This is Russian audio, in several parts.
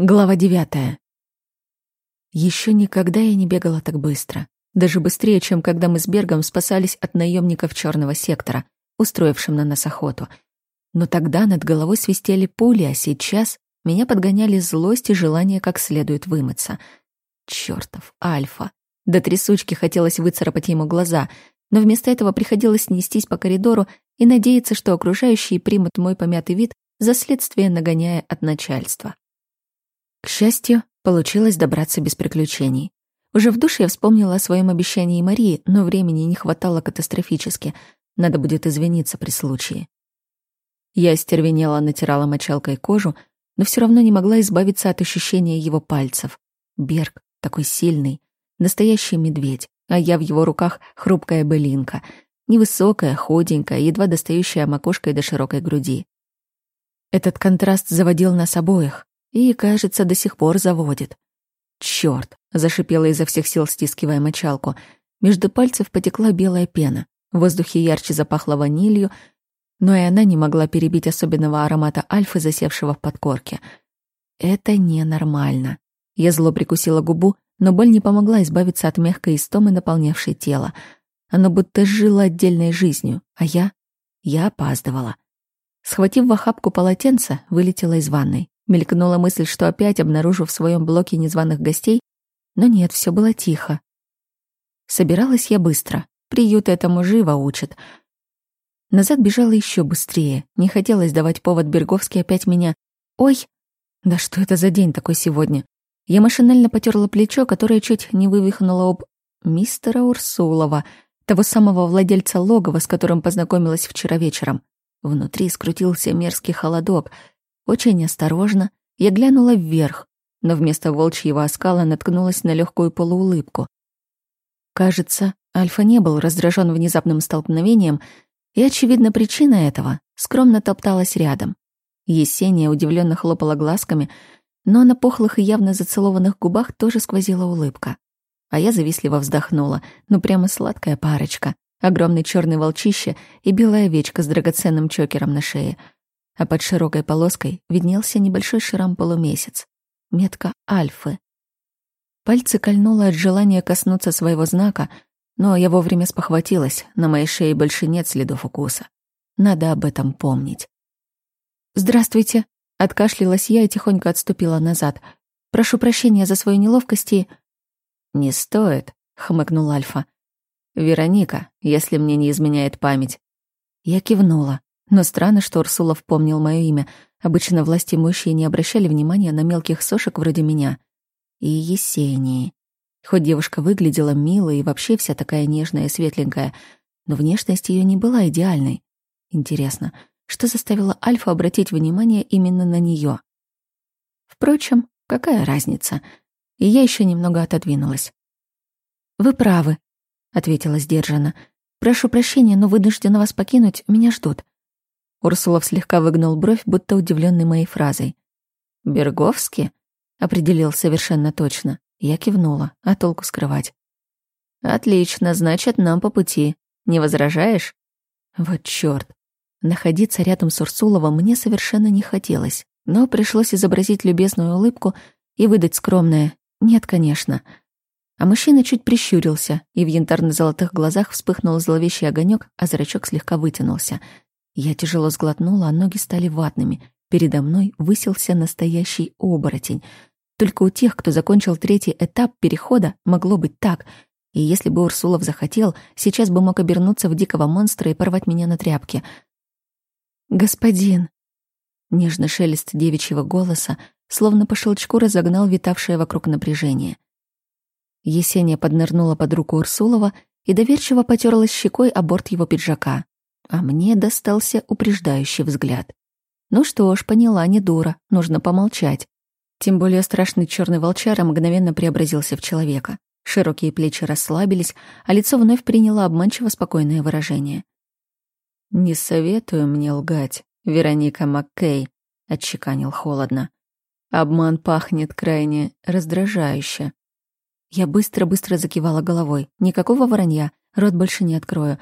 Глава девятая. Еще никогда я не бегала так быстро. Даже быстрее, чем когда мы с Бергом спасались от наемников черного сектора, устроившим на нас охоту. Но тогда над головой свистели пули, а сейчас меня подгоняли злость и желание как следует вымыться. Чёртов Альфа. До трясучки хотелось выцарапать ему глаза, но вместо этого приходилось нестись по коридору и надеяться, что окружающие примут мой помятый вид за следствие, нагоняя от начальства. К счастью, получилось добраться без приключений. Уже в душе я вспомнила о своем обещании Марии, но времени не хватало катастрофически. Надо будет извиниться при случае. Я остервенела, натирала мочалкой кожу, но все равно не могла избавиться от ощущения его пальцев. Берг такой сильный, настоящий медведь, а я в его руках хрупкая былинка, невысокая, худенькая, едва достающая макушкой до широкой груди. Этот контраст заводил нас обоих, и, кажется, до сих пор заводит. Чёрт! зашипела изо всех сил, стискивая мочалку. Между пальцев потекла белая пена. В воздухе ярче запахло ванилью, но и она не могла перебить особенного аромата альфы, засевшего в подкорке. Это ненормально. Я зло прикусила губу, но боль не помогла избавиться от мягкой истомы, наполнявшей тело. Оно будто жило отдельной жизнью, а я... Я опаздывала. Схватив в охапку полотенца, вылетела из ванной. Мелькнула мысль, что опять обнаружу в своем блоке незваных гостей, но нет, все было тихо. Собиралась я быстро. Приют этому живо учат. Назад бежала еще быстрее. Не хотелось давать повод Берговский опять меня. «Ой, да что это за день такой сегодня?» Я машинально потерла плечо, которое чуть не вывихнуло об мистера Урсулова, того самого владельца логова, с которым познакомилась вчера вечером. Внутри скрутился мерзкий холодок — очень осторожно я глянула вверх, но вместо волчьего оскала наткнулась на легкую полуулыбку. Кажется, Альфа не был раздражен внезапным столкновением, и, очевидно, причина этого скромно топталась рядом. Есения удивленно хлопала глазками, но на пухлых и явно зацелованных губах тоже сквозила улыбка. А я завистливо вздохнула, ну прямо сладкая парочка. Огромный черный волчище и белая овечка с драгоценным чокером на шее — а под широкой полоской виднелся небольшой шрам-полумесяц. Метка Альфы. Пальцы кольнуло от желания коснуться своего знака, но я вовремя спохватилась, на моей шее больше нет следов укуса. Надо об этом помнить. «Здравствуйте», — откашлялась я и тихонько отступила назад. «Прошу прощения за свою неловкость и...» «Не стоит», — хмыкнул Альфа. «Вероника, если мне не изменяет память». Я кивнула. Но странно, что Урсулов помнил мое имя. Обычно власти имущие не обращали внимания на мелких сошек вроде меня. И Есении. Хоть девушка выглядела милой и вообще вся такая нежная и светленькая, но внешность ее не была идеальной. Интересно, что заставило Альфа обратить внимание именно на нее? Впрочем, какая разница? И я еще немного отодвинулась. «Вы правы», — ответила сдержанно. «Прошу прощения, но вынуждена вас покинуть, меня ждут. Урсулов слегка выгнул бровь, будто удивленный моей фразой. «Берговски?» — определил совершенно точно. Я кивнула, а толку скрывать. «Отлично, значит, нам по пути. Не возражаешь?» Вот чёрт. Находиться рядом с Урсуловым мне совершенно не хотелось, но пришлось изобразить любезную улыбку и выдать скромное «нет, конечно». А мужчина чуть прищурился, и в янтарно-золотых глазах вспыхнул зловещий огонек, а зрачок слегка вытянулся — я тяжело сглотнула, а ноги стали ватными. Передо мной высился настоящий оборотень. Только у тех, кто закончил третий этап перехода, могло быть так. И если бы Урсулов захотел, сейчас бы мог обернуться в дикого монстра и порвать меня на тряпке. «Господин!» Нежный шелест девичьего голоса словно по щелчку разогнал витавшее вокруг напряжение. Есения поднырнула под руку Урсулова и доверчиво потерлась щекой о борт его пиджака а мне достался упреждающий взгляд. Ну что ж, поняла, не дура, нужно помолчать. Тем более страшный черный волчара мгновенно преобразился в человека. Широкие плечи расслабились, а лицо вновь приняло обманчиво спокойное выражение. «Не советую мне лгать, Вероника Маккей», — отчеканил холодно. «Обман пахнет крайне раздражающе». Я быстро-быстро закивала головой. Никакого вранья, рот больше не открою.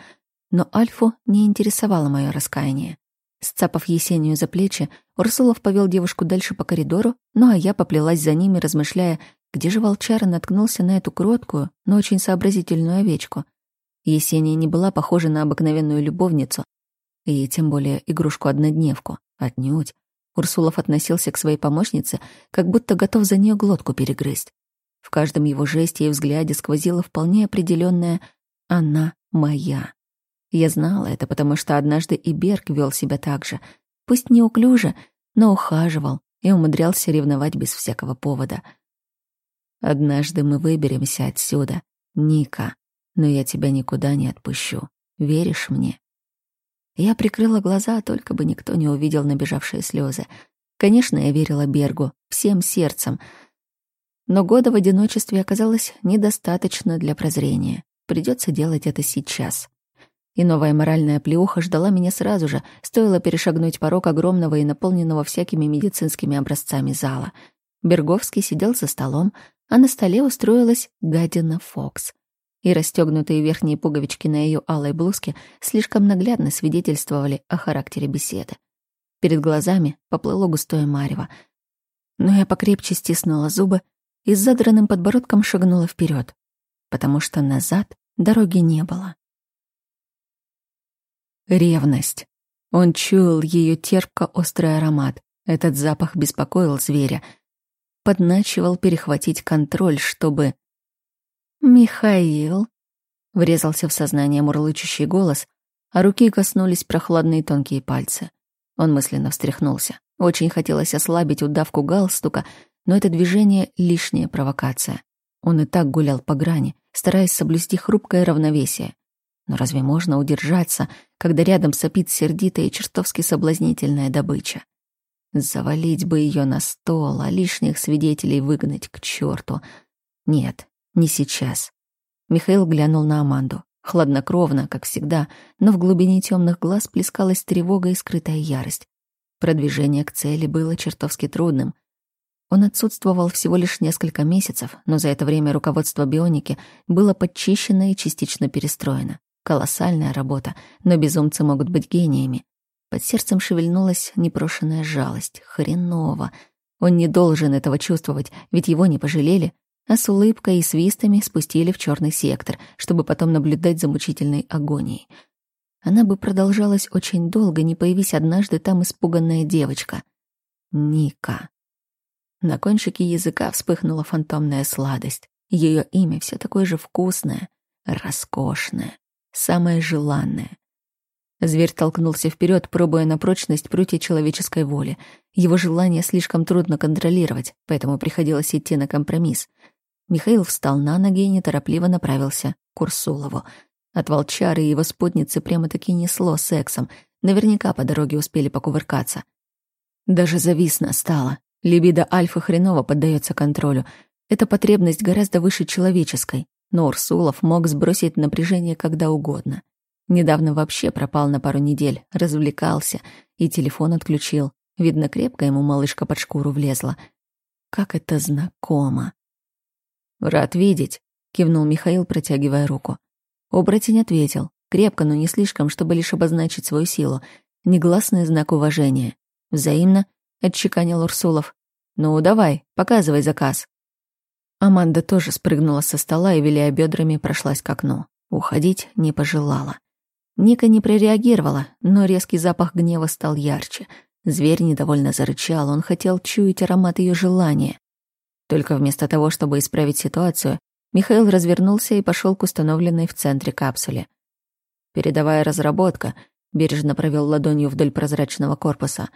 Но Альфу не интересовало мое раскаяние. Сцапав Есению за плечи, Урсулов повел девушку дальше по коридору, ну а я поплелась за ними, размышляя, где же волчара наткнулся на эту кроткую, но очень сообразительную овечку. Есения не была похожа на обыкновенную любовницу, и тем более игрушку-однодневку. Отнюдь. Урсулов относился к своей помощнице, как будто готов за нее глотку перегрызть. В каждом его жесте и взгляде сквозило вполне определенное «она моя». Я знала это, потому что однажды и Берг вел себя так же, пусть неуклюже, но ухаживал и умудрялся ревновать без всякого повода. «Однажды мы выберемся отсюда, Ника, но я тебя никуда не отпущу. Веришь мне?» Я прикрыла глаза, только бы никто не увидел набежавшие слезы. Конечно, я верила Бергу, всем сердцем. Но года в одиночестве оказалось недостаточно для прозрения. Придется делать это сейчас. И новая моральная плеуха ждала меня сразу же, стоило перешагнуть порог огромного и наполненного всякими медицинскими образцами зала. Берговский сидел за столом, а на столе устроилась гадина Фокс — и расстегнутые верхние пуговички на ее алой блузке слишком наглядно свидетельствовали о характере беседы. Перед глазами поплыло густое марево. Но я покрепче стиснула зубы и с задранным подбородком шагнула вперед, потому что назад дороги не было. Ревность. Он чуял ее терпко-острый аромат. Этот запах беспокоил зверя. Подначивал перехватить контроль, чтобы «Михаил!» — врезался в сознание мурлычущий голос, а руки коснулись прохладные тонкие пальцы. Он мысленно встряхнулся. Очень хотелось ослабить удавку галстука, но это движение — лишняя провокация. Он и так гулял по грани, стараясь соблюсти хрупкое равновесие. Но разве можно удержаться, когда рядом сопит сердитая и чертовски соблазнительная добыча? Завалить бы ее на стол, а лишних свидетелей выгнать к черту. Нет, не сейчас. Михаил глянул на Аманду. Хладнокровно, как всегда, но в глубине темных глаз плескалась тревога и скрытая ярость. Продвижение к цели было чертовски трудным. Он отсутствовал всего лишь несколько месяцев, но за это время руководство бионики было подчищено и частично перестроено. Колоссальная работа, но безумцы могут быть гениями. Под сердцем шевельнулась непрошенная жалость. Хреново. Он не должен этого чувствовать, ведь его не пожалели, а с улыбкой и свистами спустили в черный сектор, чтобы потом наблюдать за мучительной агонией. Она бы продолжалась очень долго, не появись однажды там испуганная девочка. Ника. На кончике языка вспыхнула фантомная сладость. Ее имя все такое же вкусное, роскошное, самое желанное. Зверь толкнулся вперед, пробуя на прочность прутья человеческой воли. Его желание слишком трудно контролировать, поэтому приходилось идти на компромисс — Михаил встал на ноги и неторопливо направился к Урсулову. От волчары и его спутницы прямо-таки несло сексом. Наверняка по дороге успели покувыркаться. Даже зависно стало. Либидо альфа хреново поддается контролю. Эта потребность гораздо выше человеческой. Но Урсулов мог сбросить напряжение когда угодно. Недавно вообще пропал на пару недель, развлекался и телефон отключил. Видно, крепко ему малышка под шкуру влезла. Как это знакомо. «Рад видеть», — кивнул Михаил, протягивая руку. Оборотень ответил, крепко, но не слишком, чтобы лишь обозначить свою силу. Негласный знак уважения. «Взаимно», — отчеканил Урсулов. «Ну, давай, показывай заказ». Аманда тоже спрыгнула со стола и, виляя бедрами, прошлась к окну. Уходить не пожелала. Ника не прореагировала, но резкий запах гнева стал ярче. Зверь недовольно зарычал, он хотел чуять аромат ее желания. Только вместо того, чтобы исправить ситуацию, Михаил развернулся и пошел к установленной в центре капсуле. Передовая разработка бережно провел ладонью вдоль прозрачного корпуса.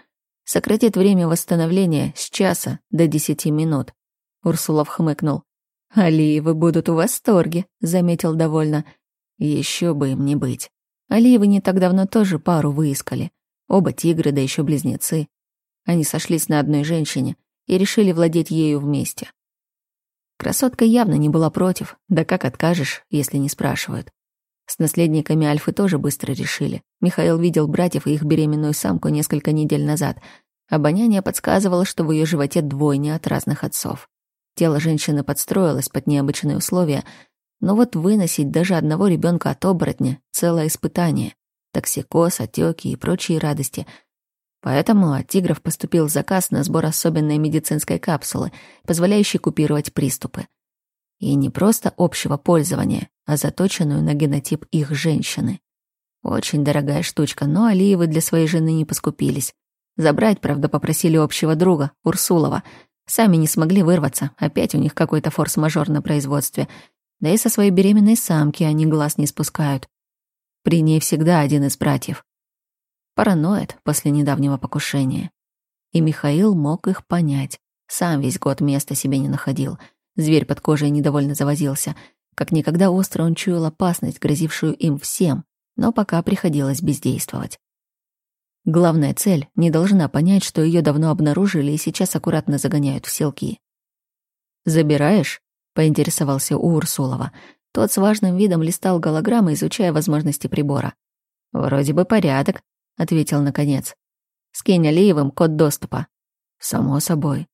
Сократит время восстановления с часа до десяти минут. Урсулов хмыкнул. «Алиевы будут в восторге», — заметил довольно. Еще бы им не быть. Алиевы не так давно тоже пару выискали. Оба тигры, да еще близнецы. Они сошлись на одной женщине — и решили владеть ею вместе. Красотка явно не была против, да как откажешь, если не спрашивают. С наследниками Альфы тоже быстро решили. Михаил видел братьев и их беременную самку несколько недель назад. Обоняние подсказывало, что в ее животе двойня от разных отцов. Тело женщины подстроилось под необычные условия, но вот выносить даже одного ребенка от оборотня — целое испытание. Токсикоз, отеки и прочие радости. Поэтому от тигров поступил заказ на сбор особенной медицинской капсулы, позволяющей купировать приступы. И не просто общего пользования, а заточенную на генотип их женщины. Очень дорогая штучка, но Алиевы для своей жены не поскупились. Забрать, правда, попросили общего друга, Урсулова. Сами не смогли вырваться, опять у них какой-то форс-мажор на производстве. Да и со своей беременной самки они глаз не спускают. При ней всегда один из братьев. Параноид после недавнего покушения. И Михаил мог их понять. Сам весь год места себе не находил. Зверь под кожей недовольно завозился. Как никогда остро он чуял опасность, грозившую им всем, но пока приходилось бездействовать. Главная цель не должна понять, что ее давно обнаружили и сейчас аккуратно загоняют в селки. «Забираешь?» — поинтересовался у Урсулова. Тот с важным видом листал голограммы, изучая возможности прибора. «Вроде бы порядок», — ответил наконец. «Скинь Алиевым код доступа». «Само собой».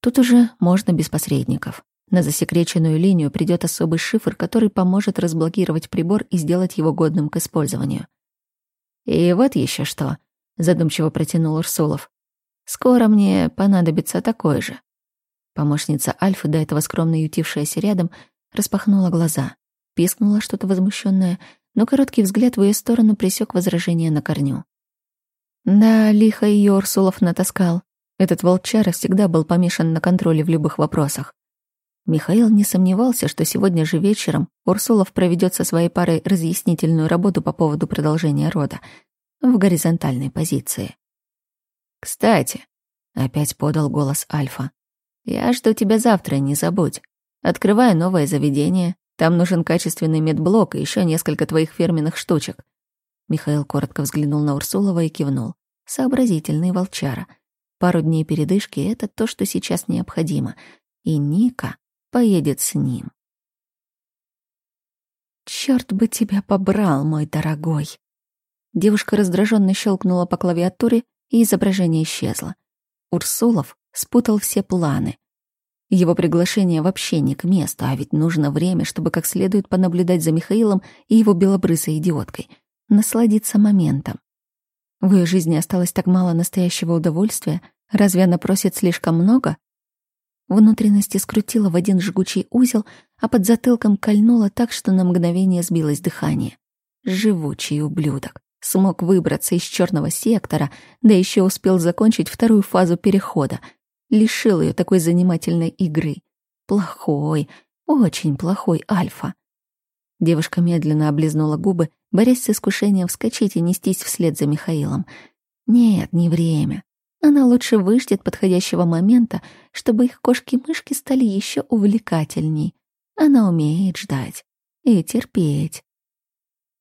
Тут уже можно без посредников. На засекреченную линию придет особый шифр, который поможет разблокировать прибор и сделать его годным к использованию. «И вот еще что», — задумчиво протянул Урсулов. «Скоро мне понадобится такой же». Помощница Альфы, до этого скромно ютившаяся рядом, распахнула глаза, пискнула что-то возмущенное, но короткий взгляд в ее сторону пресек возражение на корню. Да, лихо ее Урсулов натаскал. Этот волчара всегда был помешан на контроле в любых вопросах. Михаил не сомневался, что сегодня же вечером Урсулов проведет со своей парой разъяснительную работу по поводу продолжения рода в горизонтальной позиции. «Кстати», — опять подал голос Альфа, — «я жду тебя завтра, не забудь. Открываю новое заведение, там нужен качественный медблок и еще несколько твоих фирменных штучек». Михаил коротко взглянул на Урсулова и кивнул. «Сообразительный волчара. Пару дней передышки — это то, что сейчас необходимо. И Ника поедет с ним. «Чёрт бы тебя побрал, мой дорогой!» Девушка раздраженно щелкнула по клавиатуре, и изображение исчезло. Урсулов спутал все планы. Его приглашение вообще не к месту, а ведь нужно время, чтобы как следует понаблюдать за Михаилом и его белобрысой идиоткой, насладиться моментом. В ее жизни осталось так мало настоящего удовольствия, разве она просит слишком много? Внутренности скрутило в один жгучий узел, а под затылком кольнуло так, что на мгновение сбилось дыхание. Живучий ублюдок. Смог выбраться из черного сектора, да еще успел закончить вторую фазу перехода. Лишил ее такой занимательной игры. Плохой, очень плохой Альфа. Девушка медленно облизнула губы, борясь с искушением вскочить и нестись вслед за Михаилом. Нет, не время. Она лучше выждет подходящего момента, чтобы их кошки-мышки стали еще увлекательней. Она умеет ждать и терпеть.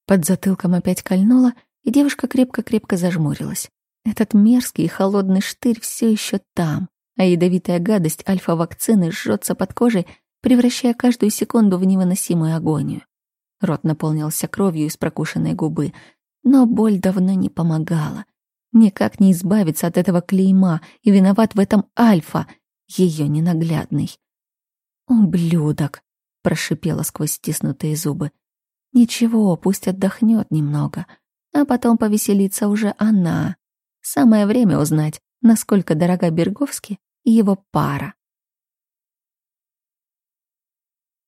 Под затылком опять кольнула, и девушка крепко-крепко зажмурилась. Этот мерзкий и холодный штырь все еще там, а ядовитая гадость альфа-вакцины жжется под кожей, превращая каждую секунду в невыносимую агонию. Рот наполнился кровью из прокушенной губы, но боль давно не помогала. Никак не избавиться от этого клейма, и виноват в этом Альфа, ее ненаглядный. «Ублюдок!» — прошипела сквозь стиснутые зубы. «Ничего, пусть отдохнет немного, а потом повеселится уже она. Самое время узнать, насколько дорога Берговски и его пара».